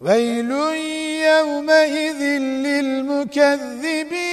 ويل يومئذ للمكذبين.